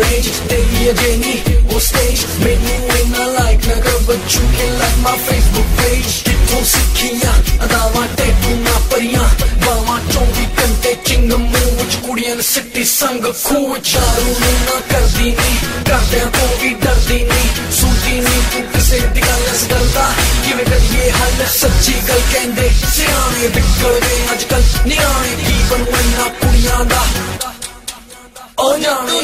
ਜੇ ਤੂੰ under age ਤੇਰੀ ਅਜੇ ਨਹੀਂ ਉਹ ਸਟੇਜ ਮੈਨੂੰ ਇੰਨਾ ਲਾਈਕ ਨਾ ਕਰ but you can like my Facebook page ਕਿੱਥੋਂ ਸਿੱਖੀਆਂ ਅਦਾਵਾਂ ਟੈਟੂ ਨਾ ਪਰੀਆਂ ਬਾਵਾਂ 24 ਘੰਟੇ ਚਿੰਗ ਮੂੰਹ ਵਿੱਚ ਕੁੜੀਆਂ ਨੇ ਸਿੱਟੀ ਸੰਗ ਖੂਹ ਚਾਰੂ ਨੂੰ ਨਾ ਕਰਦੀ ਨਹੀਂ ਕਰਦਿਆਂ ਤੋਂ ਵੀ ਡਰਦੀ ਨਹੀਂ ਸੁਣਦੀ ਨਹੀਂ ਤੂੰ ਕਿਸੇ ਦੀ ਗੱਲ ਇਸ ਗੱਲ ਦਾ ਕਿਵੇਂ ਕਰੀਏ ਹੱਲ ਸੱਚੀ ਗੱਲ ਕਹਿੰਦੇ ਸਿਆਣੇ ਵਿਕਲਦੇ ਅੱਜ ਕੱਲ ਨਿਆਣੇ ਕੀ ਬਣੂ ਇੰਨਾ ਕੁੜੀਆਂ ਦਾ ਉਹ ਜਾਣੇ